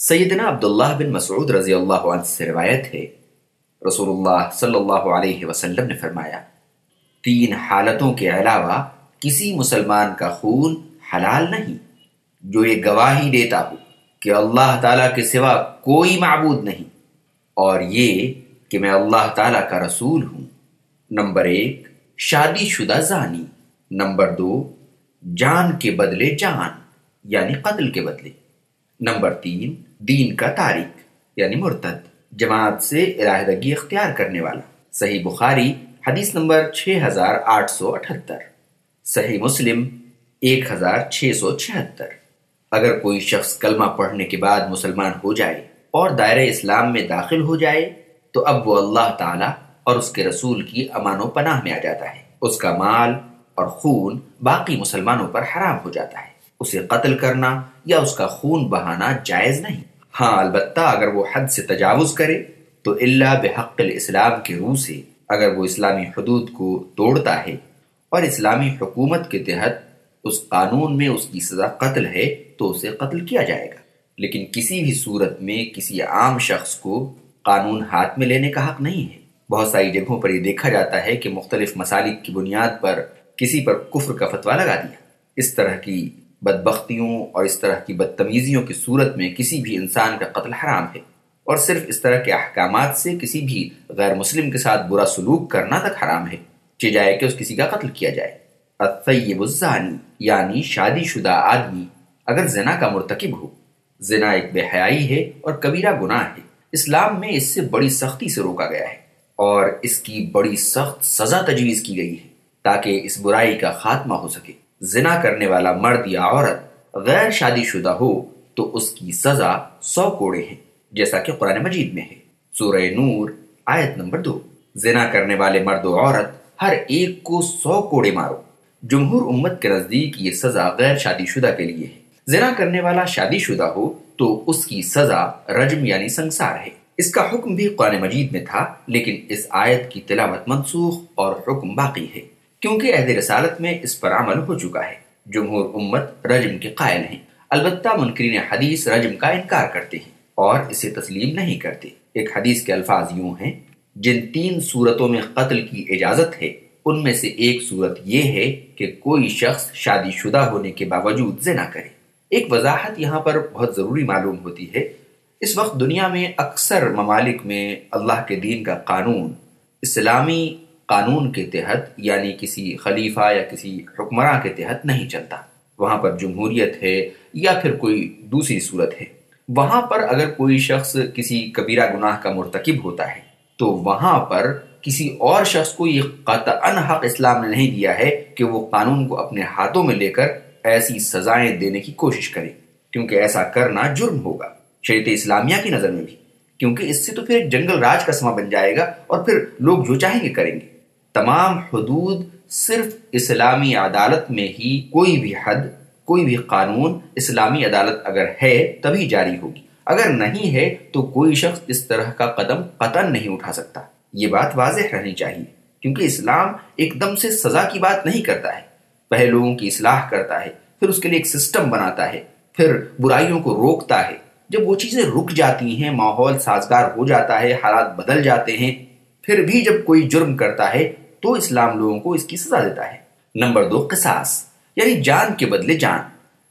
سیدنا عبداللہ بن مسعود رضی اللہ عنہ سے روایت ہے۔ رسول اللہ صلی اللہ علیہ وسلم نے فرمایا، تین حالتوں کے علاوہ کسی مسلمان کا خون حلال نہیں، جو یہ گواہی دیتا ہو کہ اللہ تعالیٰ کے سوا کوئی معبود نہیں۔ اور یہ کہ میں اللہ تعالیٰ کا رسول ہوں۔ نمبر ایک، شادی شدہ زانی۔ نمبر دو، جان کے بدلے جان یعنی قتل کے بدلے۔ نمبر تین، دین کا تاریخ یعنی مرتد، جماعت سے علاحدگی اختیار کرنے والا۔ صحیح بخاری، حدیث نمبر 6878 صحیح مسلم 1676 اگر کوئی شخص کلمہ پڑھنے کے بعد مسلمان ہو جائے اور دائرہ اسلام میں داخل ہو جائے، تو اب وہ اللہ تعالی اور اس کے رسول کی امان و پناہ میں آ جاتا ہے۔ اس کا مال اور خون باقی مسلمانوں پر حرام ہو جاتا ہے۔ اسے قتل کرنا یا اس کا خون بہانا جائز نہیں۔ ہاں البتہ اگر وہ حد سے تجاوز کرے تو اللہ بحق الاسلام کے روح سے اگر وہ اسلامی حدود کو توڑتا ہے اور اسلامی حکومت کے تحت اس قانون میں اس کی سزا قتل ہے تو اسے قتل کیا جائے گا۔ لیکن کسی بھی صورت میں کسی عام شخص کو قانون ہاتھ میں لینے کا حق نہیں ہے۔ بہت ساری جگہوں پر یہ دیکھا جاتا ہے کہ مختلف مسالک کی بنیاد پر کسی پر کفر کا فتویٰ لگا دیا۔ اس طرح کی بدبختیوں اور اس طرح کی بدتمیزیوں کی صورت میں کسی بھی انسان کا قتل حرام ہے۔ اور صرف اس طرح کے احکامات سے کسی بھی غیر مسلم کے ساتھ برا سلوک کرنا تک حرام ہے۔ چی جائے کہ اس کسی کا قتل کیا جائے۔ الطیب الزانی یعنی شادی شدہ آدمی، اگر زنا کا مرتکب ہو۔ زنا ایک بے حیائی ہے اور کبیرہ گناہ ہے۔ اسلام میں اس سے بڑی سختی سے روکا گیا ہے۔ اور اس کی بڑی سخت سزا تجویز کی گئی ہے تاکہ اس برائی کا خاتمہ ہو سکے۔ زنا کرنے والا مرد یا عورت غیر شادی شدہ ہو تو اس کی سزا سو کوڑے ہیں، جیسا کہ قرآن مجید میں ہے۔ سورہ نور، آیت نمبر دو۔ زنا کرنے والے مرد و عورت ہر ایک کو سو کوڑے مارو۔ جمہور امت کے نزدیک یہ سزا غیر شادی شدہ کے لیے ہے۔ زنا کرنے والا شادی شدہ ہو تو اس کی سزا رجم یعنی سنسار ہے۔ اس کا حکم بھی قرآن مجید میں تھا، لیکن اس آیت کی تلاوت منسوخ اور حکم باقی ہے۔ کیونکہ عہد رسالت میں اس پر عمل ہو چکا ہے۔ جمہور امت رجم کے قائل ہیں۔ البتہ منکرین حدیث رجم کا انکار کرتے ہیں اور اسے تسلیم نہیں کرتے۔ ایک حدیث کے الفاظ یوں ہیں، جن تین صورتوں میں قتل کی اجازت ہے، ان میں سے ایک صورت یہ ہے کہ کوئی شخص شادی شدہ ہونے کے باوجود زنا کرے۔ ایک وضاحت یہاں پر بہت ضروری معلوم ہوتی ہے۔ اس وقت دنیا میں اکثر ممالک میں اللہ کے دین کا قانون اسلامی قانون کے تحت یعنی کسی خلیفہ یا کسی حکمراں کے تحت نہیں چلتا۔ وہاں پر جمہوریت ہے یا پھر کوئی دوسری صورت ہے۔ وہاں پر اگر کوئی شخص کسی کبیرہ گناہ کا مرتکب ہوتا ہے، تو وہاں پر کسی اور شخص کو یہ قطعا حق اسلام نے نہیں دیا ہے کہ وہ قانون کو اپنے ہاتھوں میں لے کر ایسی سزائیں دینے کی کوشش کرے۔ کیونکہ ایسا کرنا جرم ہوگا۔ شریعت اسلامیہ کی نظر میں بھی۔ کیونکہ اس سے تو پھر ایک جنگل راج کا سما بن جائے گا اور پھر لوگ جو چاہیں گے کریں گے۔ تمام حدود صرف اسلامی عدالت میں ہی کوئی بھی حد، کوئی بھی قانون اسلامی عدالت اگر ہے تبھی جاری ہوگی۔ اگر نہیں ہے تو کوئی شخص اس طرح کا قدم قطن نہیں اٹھا سکتا۔ یہ بات واضح رہنی چاہیے، کیونکہ اسلام ایک دم سے سزا کی بات نہیں کرتا ہے۔ پہلوؤں کی اصلاح کرتا ہے، پھر اس کے لیے ایک سسٹم بناتا ہے، پھر برائیوں کو روکتا ہے۔ جب وہ چیزیں رک جاتی ہیں، ماحول سازگار ہو جاتا ہے، حالات بدل جاتے ہیں، پھر بھی جب کوئی جرم کرتا ہے تو اسلام لوگوں کو اس کی سزا دیتا ہے۔ نمبر دو، قصاص یعنی جان کے بدلے جان۔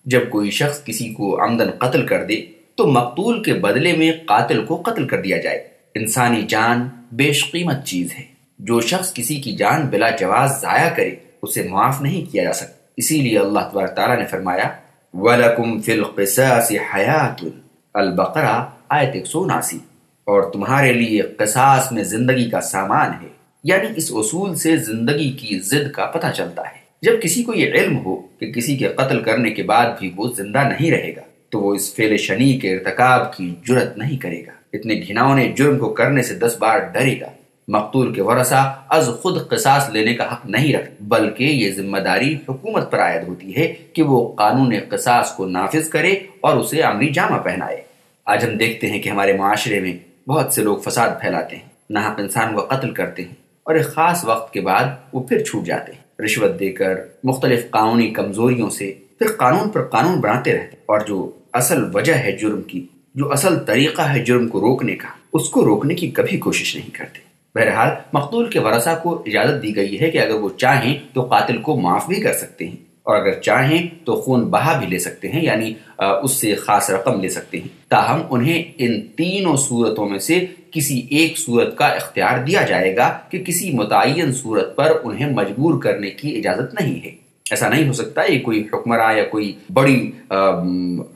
جب کوئی شخص کسی کو آمدن قتل کر دے، تو مقتول کے بدلے میں قاتل کو قتل کر دیا جائے۔ انسانی جان بیش قیمت چیز ہے۔ جو شخص کسی کی جان بلا جواز ضائع کرے، اسے معاف نہیں کیا جا سکتا۔ اسی لیے اللہ تبارک تعالیٰ نے فرمایا، وَلَكُمْ فِي الْقِسَاسِ حَيَاتٌ۔ البقرہ، آیت ایک سو ناسی اور تمہارے لیے قصاص میں زندگی کا سامان ہے۔ یعنی اس اصول سے زندگی کی ضد کا پتہ چلتا ہے۔ جب کسی کو یہ علم ہو کہ کسی کے قتل کرنے کے بعد بھی وہ زندہ نہیں رہے گا، تو وہ اس فعل شنی کے ارتکاب کی جرت نہیں کرے گا۔ اتنے گھناؤنے جرم کو کرنے سے دس بار ڈرے گا۔ مقتول کے ورثہ از خود قصاص لینے کا حق نہیں رکھ بلکہ یہ ذمہ داری حکومت پر عائد ہوتی ہے کہ وہ قانون قصاص کو نافذ کرے اور اسے عملی جامہ پہنائے۔ آج ہم دیکھتے ہیں کہ ہمارے معاشرے میں بہت سے لوگ فساد پھیلاتے ہیں، ناحق انسان کو قتل کرتے ہیں۔ اور ایک خاص وقت کے بعد وہ پھر چھوٹ جاتے ہیں۔ رشوت دے کر مختلف قانونی کمزوریوں سے پھر قانون پر قانون بناتے رہتے اور جو اصل وجہ ہے جرم کی، جو اصل طریقہ ہے جرم کو روکنے کا، اس کو روکنے کی کبھی کوشش نہیں کرتے۔ بہرحال مقتول کے ورثہ کو اجازت دی گئی ہے کہ اگر وہ چاہیں تو قاتل کو معاف بھی کر سکتے ہیں۔ اور اگر چاہیں تو خون بہا بھی لے سکتے ہیں یعنی اس سے خاص رقم لے سکتے ہیں۔ تاہم، انہیں ان تینوں صورتوں میں سے کسی ایک صورت کا اختیار دیا جائے گا کہ کسی متعین صورت پر انہیں مجبور کرنے کی اجازت نہیں ہے۔ ایسا نہیں ہو سکتا، یہ کوئی حکمراں یا کوئی بڑی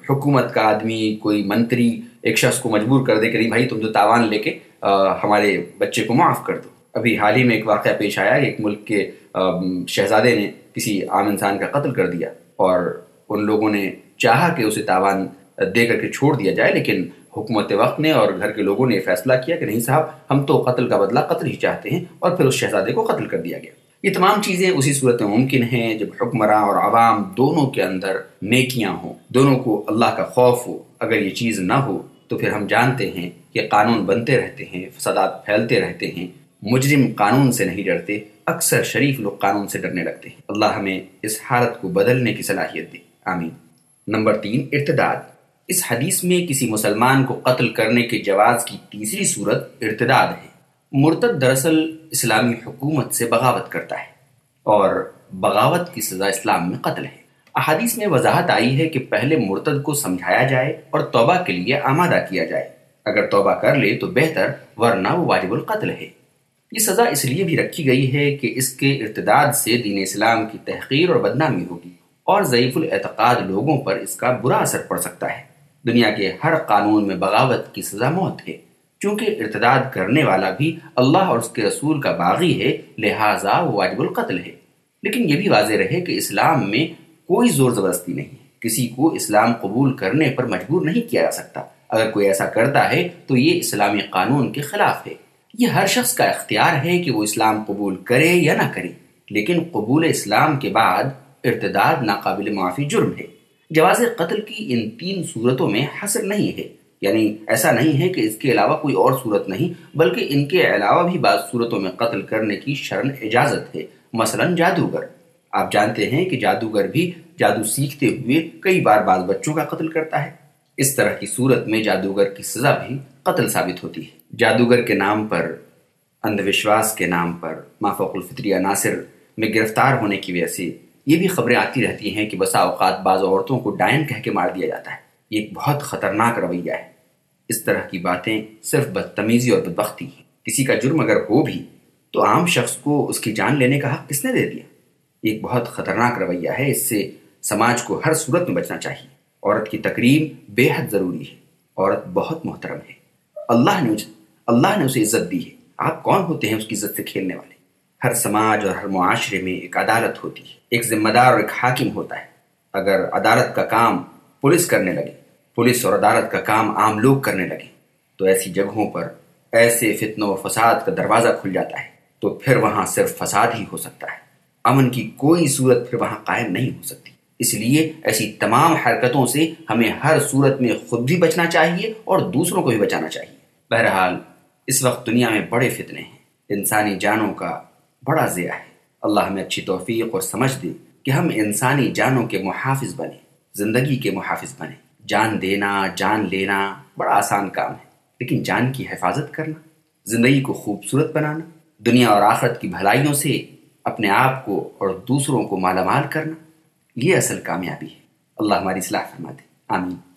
حکومت کا آدمی، کوئی منتری ایک شخص کو مجبور کر دے کہ نہیں بھائی، تم تو تاوان لے کے ہمارے بچے کو معاف کر دو۔ ابھی حال ہی میں ایک واقعہ پیش آیا کہ ایک ملک کے شہزادے نے کسی عام انسان کا قتل کر دیا اور ان لوگوں نے چاہا کہ اسے تاوان دے کر کے چھوڑ دیا جائے، لیکن حکومت وقت نے اور گھر کے لوگوں نے فیصلہ کیا کہ نہیں صاحب، ہم تو قتل کا بدلہ قتل ہی چاہتے ہیں اور پھر اس شہزادے کو قتل کر دیا گیا۔ یہ تمام چیزیں اسی صورت میں ممکن ہیں جب حکمراں اور عوام دونوں کے اندر نیکیاں ہوں، دونوں کو اللہ کا خوف ہو۔ اگر یہ چیز نہ ہو تو پھر ہم جانتے ہیں کہ قانون بنتے رہتے ہیں، فسادات پھیلتے رہتے ہیں۔ مجرم قانون سے نہیں ڈرتے، اکثر شریف لوگ قانون سے ڈرنے لگتے ہیں۔ اللہ ہمیں اس حالت کو بدلنے کی صلاحیت دے۔ آمین۔ نمبر تین، ارتداد۔ اس حدیث میں کسی مسلمان کو قتل کرنے کے جواز کی تیسری صورت ارتداد ہے۔ مرتد دراصل اسلامی حکومت سے بغاوت کرتا ہے اور بغاوت کی سزا اسلام میں قتل ہے۔ احادیث میں وضاحت آئی ہے کہ پہلے مرتد کو سمجھایا جائے اور توبہ کے لیے آمادہ کیا جائے۔ اگر توبہ کر لے تو بہتر، ورنہ وہ واجب القتل ہے۔ یہ سزا اس لیے بھی رکھی گئی ہے کہ اس کے ارتداد سے دین اسلام کی تحقیر اور بدنامی ہوگی اور ضعیف الاعتقاد لوگوں پر اس کا برا اثر پڑ سکتا ہے۔ دنیا کے ہر قانون میں بغاوت کی سزا موت ہے۔ چونکہ ارتداد کرنے والا بھی اللہ اور اس کے رسول کا باغی ہے، لہٰذا واجب القتل ہے۔ لیکن یہ بھی واضح رہے کہ اسلام میں کوئی زور زبردستی نہیں، کسی کو اسلام قبول کرنے پر مجبور نہیں کیا جا سکتا۔ اگر کوئی ایسا کرتا ہے تو یہ اسلامی قانون کے خلاف ہے۔ یہ ہر شخص کا اختیار ہے کہ وہ اسلام قبول کرے یا نہ کرے، لیکن قبول اسلام کے بعد ارتداد ناقابل معافی جرم ہے۔ جواز قتل کی ان تین صورتوں میں حصر نہیں ہے۔ یعنی ایسا نہیں ہے کہ اس کے علاوہ کوئی اور صورت نہیں، بلکہ ان کے علاوہ بھی بعض صورتوں میں قتل کرنے کی شرن اجازت ہے۔ مثلا جادوگر۔ آپ جانتے ہیں کہ جادوگر بھی جادو سیکھتے ہوئے کئی بار بعض بچوں کا قتل کرتا ہے۔ اس طرح کی صورت میں جادوگر کی سزا بھی قتل ثابت ہوتی ہے۔ جادوگر کے نام پر اندھ وشواس کے نام پر، مافوق الفطری عناصر میں گرفتار ہونے کی وجہ سے یہ بھی خبریں آتی رہتی ہیں کہ بسا اوقات بعض عورتوں کو ڈائن کہہ کے مار دیا جاتا ہے۔ یہ ایک بہت خطرناک رویہ ہے۔ اس طرح کی باتیں صرف بدتمیزی اور بدبختی ہیں۔ کسی کا جرم اگر ہو بھی، تو عام شخص کو اس کی جان لینے کا حق کس نے دے دیا؟ ایک بہت خطرناک رویہ ہے۔ اس سے سماج کو ہر صورت میں بچنا چاہیے۔ عورت کی تقریب بے حد ضروری ہے۔ عورت بہت محترم ہے۔ اللہ نے اللہ نے اسے عزت دی ہے۔ آپ کون ہوتے ہیں اس کی عزت سے کھیلنے والے؟ ہر سماج اور ہر معاشرے میں ایک عدالت ہوتی ہے۔ ایک ذمہ دار اور ایک حاکم ہوتا ہے۔ اگر عدالت کا کام پولیس کرنے لگے، پولیس اور عدالت کا کام عام لوگ کرنے لگے، تو ایسی جگہوں پر ایسے فتن و فساد کا دروازہ کھل جاتا ہے۔ تو پھر وہاں صرف فساد ہی ہو سکتا ہے۔ امن کی کوئی صورت پھر وہاں قائم نہیں ہو سکتی۔ اس لیے ایسی تمام حرکتوں سے ہمیں ہر صورت میں خود بھی بچنا چاہیے اور دوسروں کو بھی بچانا چاہیے۔ بہرحال، اس وقت دنیا میں بڑے فتنے ہیں۔ انسانی جانوں کا بڑا ضیاع ہے۔ اللہ ہمیں اچھی توفیق اور سمجھ دے کہ ہم انسانی جانوں کے محافظ بنے زندگی کے محافظ بنے جان دینا، جان لینا بڑا آسان کام ہے، لیکن جان کی حفاظت کرنا، زندگی کو خوبصورت بنانا، دنیا اور آخرت کی بھلائیوں سے اپنے آپ کو اور دوسروں کو مالا مال کرنا یہ اصل کامیابی ہے۔ اللہ ہماری اصلاح فرما دے آمین۔